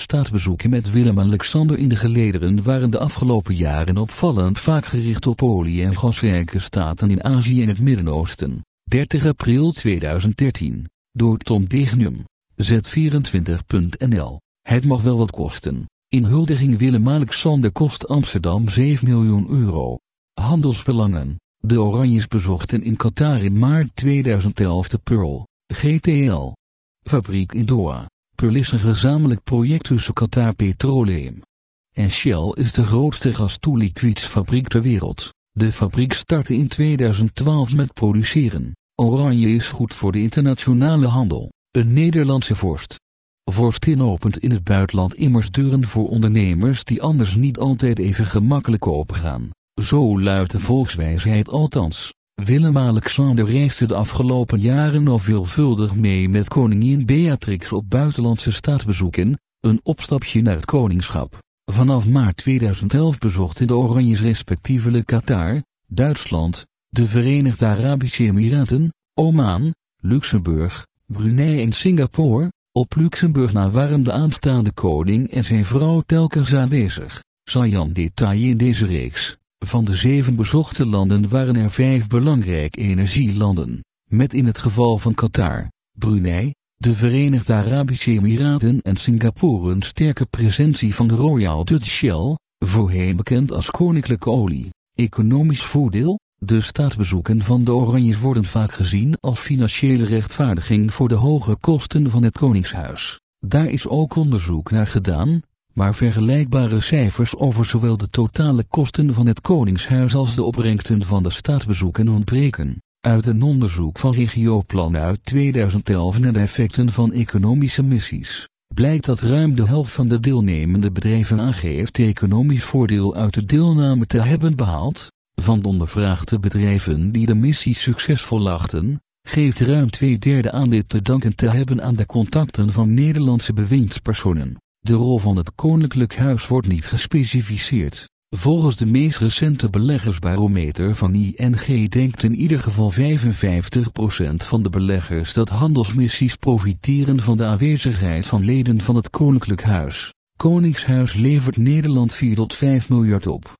Staatsbezoeken met Willem-Alexander in de gelederen waren de afgelopen jaren opvallend vaak gericht op olie- en gasrijke staten in Azië en het Midden-Oosten. 30 april 2013. Door Tom Degnum. Z24.nl. Het mag wel wat kosten. Inhuldiging Willem-Alexander kost Amsterdam 7 miljoen euro. Handelsbelangen. De Oranjes bezochten in Qatar in maart 2011 de Pearl, GTL. Fabriek in Doha. Pearl is een gezamenlijk project tussen Qatar Petroleum. En Shell is de grootste gastoeliquidsfabriek ter wereld. De fabriek startte in 2012 met produceren. Oranje is goed voor de internationale handel. Een Nederlandse vorst. Vorstin opent in het buitenland immers deuren voor ondernemers die anders niet altijd even gemakkelijk opengaan. Zo luidt de volkswijsheid althans. Willem-Alexander reisde de afgelopen jaren al veelvuldig mee met koningin Beatrix op buitenlandse staatsbezoeken, een opstapje naar het koningschap. Vanaf maart 2011 bezochten de Oranjes respectievelijk Qatar, Duitsland, de Verenigde Arabische Emiraten, Oman, Luxemburg, Brunei en Singapore. Op Luxemburg na waren de aanstaande koning en zijn vrouw telkens aanwezig. Sajan detail in deze reeks. Van de zeven bezochte landen waren er vijf belangrijke energielanden, met in het geval van Qatar, Brunei, de Verenigde Arabische Emiraten en Singapore een sterke presentie van de Royal Dutch Shell, voorheen bekend als koninklijke olie. Economisch voordeel, de staatsbezoeken van de Oranjes worden vaak gezien als financiële rechtvaardiging voor de hoge kosten van het Koningshuis. Daar is ook onderzoek naar gedaan, maar vergelijkbare cijfers over zowel de totale kosten van het Koningshuis als de opbrengsten van de staatsbezoeken ontbreken. Uit een onderzoek van Regioplan uit 2011 naar de effecten van economische missies, blijkt dat ruim de helft van de deelnemende bedrijven aangeeft economisch voordeel uit de deelname te hebben behaald. Van de ondervraagde bedrijven die de missie succesvol lachten, geeft ruim twee derde aan dit te danken te hebben aan de contacten van Nederlandse bewindspersonen. De rol van het Koninklijk Huis wordt niet gespecificeerd. Volgens de meest recente beleggersbarometer van ING denkt in ieder geval 55% van de beleggers dat handelsmissies profiteren van de aanwezigheid van leden van het Koninklijk Huis. Koningshuis levert Nederland 4 tot 5 miljard op.